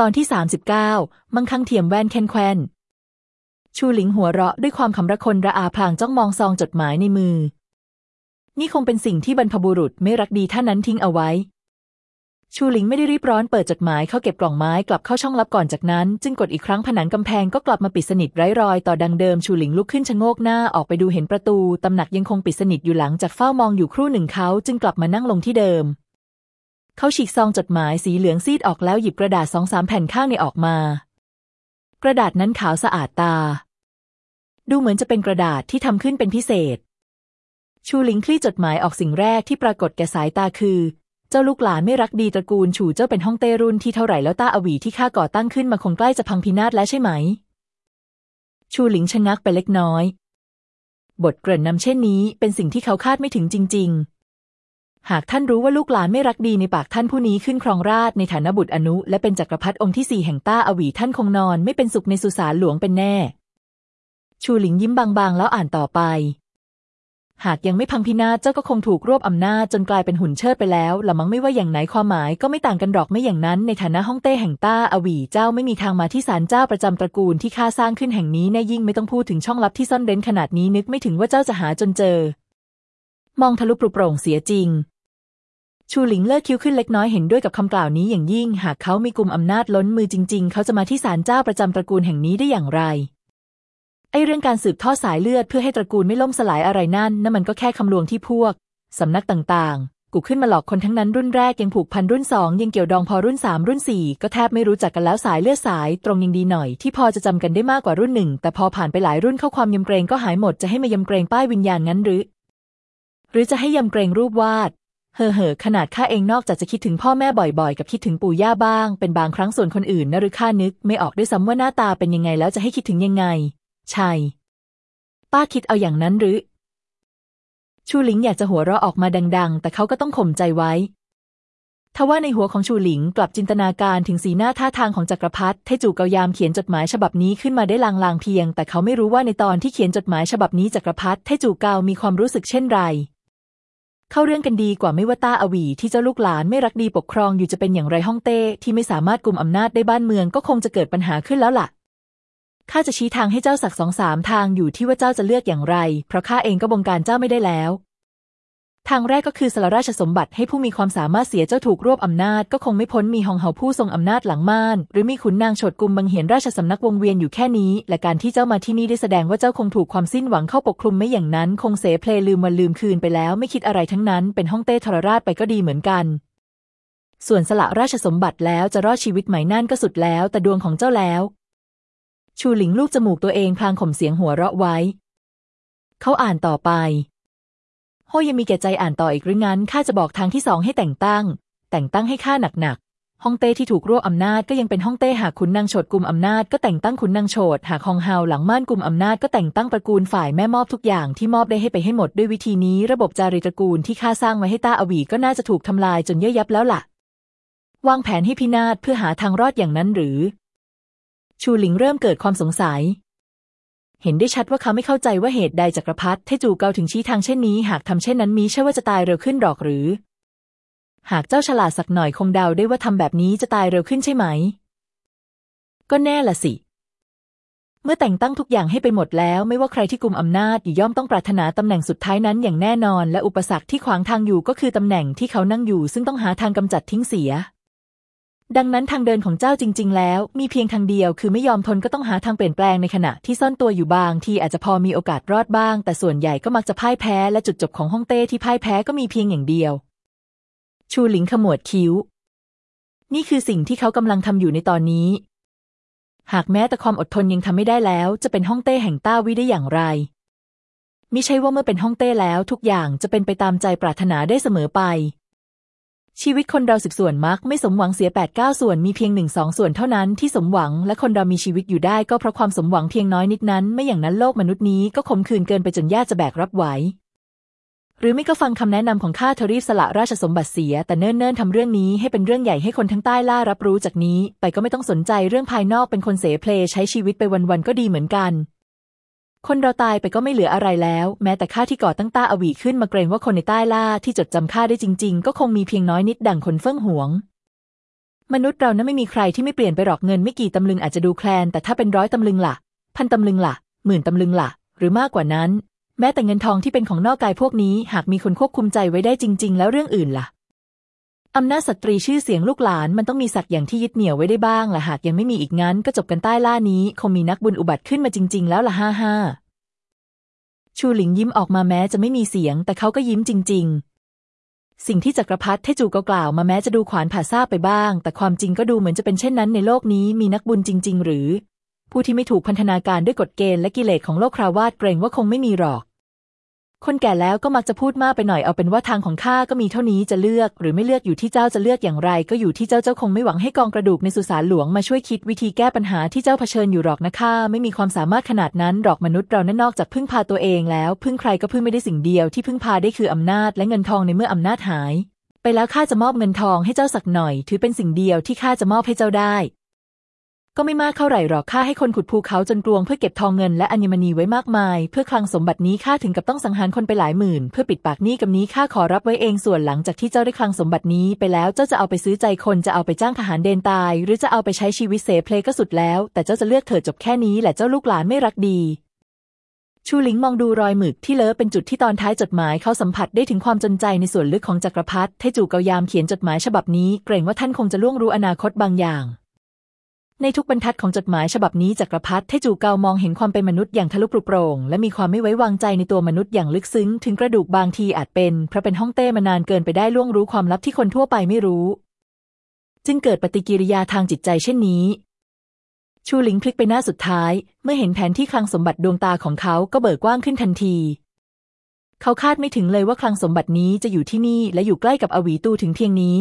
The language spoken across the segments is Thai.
ตอนที่สามสิบเก้ามังคังเทียมแว่นแคนแควนชูหลิงหัวเราะด้วยความขำระคนระอาพลางจ้องมองซองจดหมายในมือ นี่คงเป็นสิ่งที่บรรพบุรุษไม่รักดีท่านนั้นทิ้งเอาไว้ ชูหลิงไม่ได้รีบร้อนเปิดจดหมายเข้าเก็บกล่องไม้กลับเข้าช่องลับก่อนจากนั้น จึงกดอีกครั้งผนังกำแพงก็กลับมาปิดสนิทไร้รอยต่อดังเดิมชูหลิงลุกขึ้นชะโงกหน้าออกไปดูเห็นประตูตำหนักยังคงปิดสนิทอยู่หลังจากเฝ้ามองอยู่ครู่หนึ่งเขาจึงกลับมานั่งลงที่เดิม เขาฉีกซองจดหมายสีเหลืองซีดออกแล้วหยิบกระดาษสองสามแผ่นข้างในออกมา กระดาษนั้นขาวสะอาดตา ดูเหมือนจะเป็นกระดาษที่ทำขึ้นเป็นพิเศษ ชูหลิงคลี่จดหมายออกสิ่งแรกที่ปรากฏแก่สายตาคือ เจ้าลูกหลานไม่รักดีตระกูลฉูเจ้าเป็นห้องเต้รุ่นที่เท่าไหร่แล้วต้าอวีที่ข้าก่อตั้งขึ้นมาคงใกล้จะพังพินาศแล้วใช่ไหม ชูหลิงชะงักไปเล็กน้อย บทเกริ่นนำเช่นนี้เป็นสิ่งที่เขาคาดไม่ถึงจริง ๆ หากท่านรู้ว่าลูกหลานไม่รักดีในปากท่านผู้นี้ขึ้นครองราชในฐานะบุตรอนุ และเป็นจักรพรรดิองค์ที่สี่แห่งต้าอวีท่านคงนอนไม่เป็นสุขในสุสานหลวงเป็นแน่ ชูหลิงยิ้มบางๆ แล้วอ่านต่อไป หากยังไม่พังพินาศเจ้าก็คงถูกรวบอำนาจจนกลายเป็นหุ่นเชิดไปแล้วละมั้งไม่ว่าอย่างไหนความหมายก็ไม่ต่างกันหรอกไม่อย่างนั้น ในฐานะฮ่องเต้แห่งต้าอวีเจ้าไม่มีทางมาที่ศาลเจ้าประจำตระกูลที่ข้าสร้างขึ้นแห่งนี้แน่ยิ่งไม่ต้องพูดถึงช่องลับที่ซ่อนเร้นขนาดนี้นึกไม่ถึงว่าเจ้าจะหาจนเจอ มองทะลุปลุกโปร่งเสียจริง ชูหลิงเลิกคิ้วขึ้นเล็กน้อยเห็นด้วยกับคำกล่าวนี้อย่างยิ่ง หากเขามีกลุ่มอำนาจล้นมือจริง ๆ เขาจะมาที่ศาลเจ้าประจำตระกูลแห่งนี้ได้อย่างไร ไอเรื่องการสืบทอดสายเลือดเพื่อให้ตระกูลไม่ล่มสลายอะไรนั่นนั่นมันก็แค่คำลวงที่พวกสำนักต่างๆ กูขึ้นมาหลอกคนทั้งนั้นรุ่นแรกยังผูกพันรุ่นสองยังเกี่ยวดองพอรุ่นสามรุ่นสี่ก็แทบไม่รู้จักกันแล้วสายเลือดสาย ตรงยังดีหน่อยที่พอจะจำกันได้มากกว่ารุ่นหนึ่งแต่พอผ่านไปหลายรุ่นเข้าความยำเกรงก็หายหมดจะให้มายำเกรงป้ายวิญญาณงั้นหรือ หรือจะให้ยำเกรงรูปวาด เห่อเหอขนาดข้าเองนอกจากจะคิดถึงพ่อแม่บ่อยๆ กับคิดถึงปู่ย่าบ้าง เป็นบางครั้งส่วนคนอื่นนะหรือข้านึก ไม่ออกด้วยซ้ำว่าหน้าตาเป็นยังไงแล้วจะให้คิดถึงยังไง ใช่ ป้าคิดเอาอย่างนั้นหรือ ชูหลิงอยากจะหัวเราะออกมาดัง ๆ แต่เขาก็ต้องข่มใจไว้ทว่าในหัวของชูหลิงกลับจินตนาการถึงสีหน้าท่าทางของจักรพรรดิเทจูเกายามเขียนจดหมายฉบับนี้ขึ้นมาได้ลางๆเพียง แต่เขาไม่รู้ว่าในตอนที่เขียนจดหมายฉบับนี้จักรพรรดิเทจูเกามีความรู้สึกเช่นไร เข้าเรื่องกันดีกว่าไม่ว่าต้าอวีที่เจ้าลูกหลานไม่รักดีปกครองอยู่จะเป็นอย่างไรฮ่องเต้ที่ไม่สามารถกลุ่มอำนาจได้บ้านเมืองก็คงจะเกิดปัญหาขึ้นแล้วล่ะข้าจะชี้ทางให้เจ้าสักสองสามทางอยู่ที่ว่าเจ้าจะเลือกอย่างไร เพราะข้าเองก็บงการเจ้าไม่ได้แล้ว ทางแรกก็คือสละราชสมบัติให้ผู้มีความสามารถเสียเจ้าถูกรวบอำนาจก็คงไม่พ้นมีฮองเฮาผู้ทรงอำนาจหลังม่าน หรือมีขุนนางโฉดกุมบังเหียนราชสำนักวงเวียนอยู่แค่นี้ และการที่เจ้ามาที่นี่ได้แสดงว่าเจ้าคงถูกความสิ้นหวังเข้าปกคลุมไม่อย่างนั้น คงเสเพลลืมวันลืมคืนไปแล้ว ไม่คิดอะไรทั้งนั้น เป็นห้องเต้ทรราชไปก็ดีเหมือนกันส่วนสละราชสมบัติแล้วจะรอดชีวิตไหมนั่นก็สุดแล้ว แต่ดวงของเจ้าแล้ว ชูหลิงลูกจมูกตัวเองพลางข่มเสียงหัวเราะไว้ เขาอ่านต่อไป โฮยังมีแก่ใจอ่านต่ออีกหรืองั้นข้าจะบอกทางที่สองให้แต่งตั้ง แต่งตั้งให้ข้าหนักๆฮ่องเต้ที่ถูกรวบอำนาจก็ยังเป็นฮ่องเต้หากขุนนางโฉดกุมอำนาจก็แต่งตั้งขุนนางโฉดหากฮองเฮาหลังม่านกุมอำนาจก็แต่งตั้งตระกูลฝ่ายแม่มอบทุกอย่างที่มอบได้ให้ไปให้หมดด้วยวิธีนี้ระบบจารีตระกูลที่ข้าสร้างไว้ให้ต้าอวีก็น่าจะถูกทำลายจนเย่ยยับแล้วล่ะ วางแผนให้พินาศเพื่อหาทางรอดอย่างนั้นหรือ ชูหลิงเริ่มเกิดความสงสัย เห็นได้ชัดว่าเขาไม่เข้าใจว่าเหตุใดจักรพรรดิเทจูเกาถึงชี้ทางเช่นนี้ หากทำเช่นนั้นมีใช่ว่าจะตายเร็วขึ้นหรอกหรือ หากเจ้าฉลาดสักหน่อยคงเดาได้ว่าทำแบบนี้จะตายเร็วขึ้นใช่ไหม ก็แน่ละสิ เมื่อแต่งตั้งทุกอย่างให้ไปหมดแล้ว ไม่ว่าใครที่กุมอำนาจย่อมต้องปรารถนาตำแหน่งสุดท้ายนั้นอย่างแน่นอน และอุปสรรคที่ขวางทางอยู่ก็คือตำแหน่งที่เขานั่งอยู่ ซึ่งต้องหาทางกำจัดทิ้งเสีย ดังนั้นทางเดินของเจ้าจริง ๆ แล้ว มีเพียงทางเดียว คือไม่ยอมทนก็ต้องหาทางเปลี่ยนแปลงในขณะที่ซ่อนตัวอยู่บางที่อาจจะพอมีโอกาสรอดบ้าง แต่ส่วนใหญ่ก็มักจะพ่ายแพ้และจุดจบของฮ่องเต้ที่พ่ายแพ้ก็มีเพียงอย่างเดียว ชูหลิงขมวดคิ้ว นี่คือสิ่งที่เขากำลังทำอยู่ในตอนนี้ หากแม้แต่ความอดทนยังทำไม่ได้แล้ว จะเป็นฮ่องเต้แห่งต้าวิได้อย่างไรมิใช่ว่าเมื่อเป็นฮ่องเต้แล้วทุกอย่างจะเป็นไปตามใจปรารถนาได้เสมอไป ชีวิตคนเราสิบส่วนมักไม่สมหวังเสียแปดเก้าส่วนมีเพียงหนึ่งสองส่วนเท่านั้นที่สมหวังและคนเรามีชีวิตอยู่ได้ก็เพราะความสมหวังเพียงน้อยนิดนั้น ไม่อย่างนั้นโลกมนุษย์นี้ก็ขมขื่นเกินไปจนยากจะแบกรับไหวหรือไม่ก็ฟังคำแนะนำของข้าเธอรีบสละราชสมบัติเสีย แต่เนิ่นๆทำเรื่องนี้ให้เป็นเรื่องใหญ่ให้คนทั้งใต้ล่ารับรู้จากนี้ ไปก็ไม่ต้องสนใจเรื่องภายนอกเป็นคนเสเพลใช้ชีวิตไปวันๆก็ดีเหมือนกัน คนเราตายไปก็ไม่เหลืออะไรแล้ว แม้แต่ข้าที่ก่อตั้งต้าอวีขึ้นมาเกรงว่าคนในใต้ล่าที่จดจำข้าได้จริง ๆ ก็คงมีเพียงน้อยนิดดังคนเฟื่องหวง มนุษย์เรานั้นไม่มีใครที่ไม่เปลี่ยนไปหรอกเงินไม่กี่ตำลึงอาจจะดูแคลน แต่ถ้าเป็นร้อยตำลึงละ่ะ พันตำลึงละ่ะ หมื่นตำลึงละ่ะ หรือมากกว่านั้น แม้แต่เงินทองที่เป็นของนอกกายพวกนี้ หากมีคนควบคุมใจไว้ได้จริง ๆ แล้วเรื่องอื่นล่ะ อำนาจสตรีชื่อเสียงลูกหลานมันต้องมีสักอย่างที่ยึดเหนี่ยวไว้ได้บ้างและหากยังไม่มีอีกงั้นก็จบกันใต้ล่านี้ คงมีนักบุญอุบัติขึ้นมาจริง ๆ แล้วล่ะห้าห้าชูหลิงยิ้มออกมาแม้จะไม่มีเสียง แต่เขาก็ยิ้มจริง ๆ สิ่งที่จักรพรรดิเทจูก็กล่าวมาแม้จะดูขวานผ่าซาไปบ้าง แต่ความจริงก็ดูเหมือนจะเป็นเช่นนั้นในโลกนี้มีนักบุญจริง ๆ หรือ ผู้ที่ไม่ถูกพันธนาการด้วยกฎเกณฑ์และกิเลสของโลกคราวาสเกรงว่าคงไม่มีหรอก คนแก่แล้วก็มักจะพูดมากไปหน่อยเอาเป็นว่าทางของข้าก็มีเท่านี้จะเลือก หรือไม่เลือกอยู่ที่เจ้าจะเลือกอย่างไร ก็อยู่ที่เจ้าเจ้าคงไม่หวังให้กองกระดูกในสุสานหลวงมาช่วยคิดวิธีแก้ปัญหาที่เจ้าเผชิญอยู่หรอกนะข้าไม่มีความสามารถขนาดนั้นหรอกมนุษย์เรานั้นนอกจากพึ่งพาตัวเองแล้วพึ่งใครก็พึ่งไม่ได้สิ่งเดียวที่พึ่งพาได้คืออำนาจและเงินทองในเมื่ออำนาจหาย ไปแล้วข้าจะมอบเงินทองให้เจ้าสักหน่อย ถือเป็นสิ่งเดียวที่ข้าจะมอบให้เจ้าได้ ก็ไม่มากเท่าไหร่หรอกข้าให้คนขุดภูเขาจนกลวงเพื่อเก็บทองเงินและอัญมณีไว้มากมาย เพื่อคลังสมบัตินี้ข้าถึงกับต้องสังหารคนไปหลายหมื่น เพื่อปิดปากหนี้กับนี้ข้าขอรับไว้เองส่วนหลังจากที่เจ้าได้คลังสมบัตินี้ไปแล้วเจ้าจะเอาไปซื้อใจคนจะเอาไปจ้างทหารเดนตาย หรือจะเอาไปใช้ชีวิตเสเพลก็สุดแล้ว แต่เจ้าจะเลือกเถิดจบแค่นี้แหละเจ้าลูกหลานไม่รักดีชูหลิงมองดูรอยหมึกที่เลอะเป็นจุดที่ตอนท้ายจดหมายเขาสัมผัสได้ถึงความจนใจในส่วนลึกของจักรพรรดิเทจูเกายามเขียนจดหมายฉบับนี้ เกรงว่าท่านคงจะล่วงรู้อนาคตบางอย่าง ในทุกบรรทัดของจดหมายฉบับนี้จักรพรรดิเทจูเกามองเห็นความเป็นมนุษย์อย่างทะลุปรุโปร่งและมีความไม่ไว้วางใจในตัวมนุษย์อย่างลึกซึ้ง ถึงกระดูกบางทีอาจเป็นเพราะเป็นห้องเต้มานานเกินไปได้ล่วงรู้ความลับที่คนทั่วไปไม่รู้ จึงเกิดปฏิกิริยาทางจิตใจเช่นนี้ ชูหลิงพลิกไปหน้าสุดท้าย เมื่อเห็นแผนที่คลังสมบัติดวงตาของเขาก็เบิกกว้างขึ้นทันที เขาคาดไม่ถึงเลยว่าคลังสมบัตินี้จะอยู่ที่นี่และอยู่ใกล้กับอวีตูถึงเพียงนี้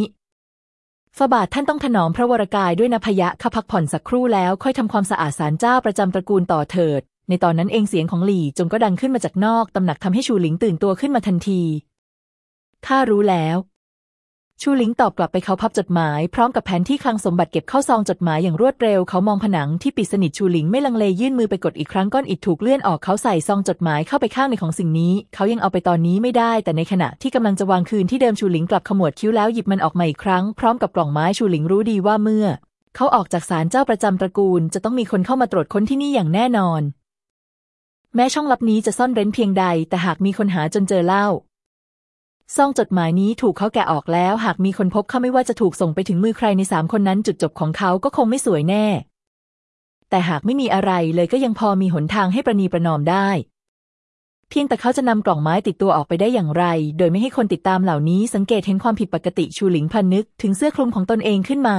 ฟาบาทท่านต้องถนอมพระวรกายด้วยนพยะข้าพักผ่อนสักครู่แล้วค่อยทำความสะอาดศาลเจ้าประจำตระกูลต่อเถิด ในตอนนั้นเองเสียงของหลี่จงก็ดังขึ้นมาจากนอกตำหนักทำให้ชูหลิงตื่นตัวขึ้นมาทันทีข้ารู้แล้ว ชูหลิงตอบกลับไปเขาพับจดหมายพร้อมกับแผนที่คลังสมบัติเก็บเข้าซองจดหมายอย่างรวดเร็ว เขามองผนังที่ปิดสนิทชูหลิงไม่ลังเลยื่นมือไปกดอีกครั้งก้อนอิฐถูกเลื่อนออกเขาใส่ซองจดหมายเข้าไปข้างในของสิ่งนี้ เขายังเอาไปตอนนี้ไม่ได้ แต่ในขณะที่กำลังจะวางคืนที่เดิมชูหลิงกลับขมวดคิ้วแล้วหยิบมันออกมาอีกครั้งพร้อมกับกล่องไม้ชูหลิงรู้ดีว่าเมื่อ เขาออกจากศาลเจ้าประจำตระกูล จะต้องมีคนเข้ามาตรวจค้นที่นี่อย่างแน่นอน แม้ช่องลับนี้จะซ่อนเร้นเพียงใด แต่หากมีคนหาจนเจอเล่า ซองจดหมายนี้ถูกเขาแกะออกแล้ว หากมีคนพบเขาไม่ว่าจะถูกส่งไปถึงมือใครในสามคนนั้นจุดจบของเขาก็คงไม่สวยแน่ แต่หากไม่มีอะไรเลยก็ยังพอมีหนทางให้ประนีประนอมได้ เพียงแต่เขาจะนำกล่องไม้ติดตัวออกไปได้อย่างไร โดยไม่ให้คนติดตามเหล่านี้สังเกตเห็นความผิดปกติชูหลิงพันนึกถึงเสื้อคลุมของตนเองขึ้นมา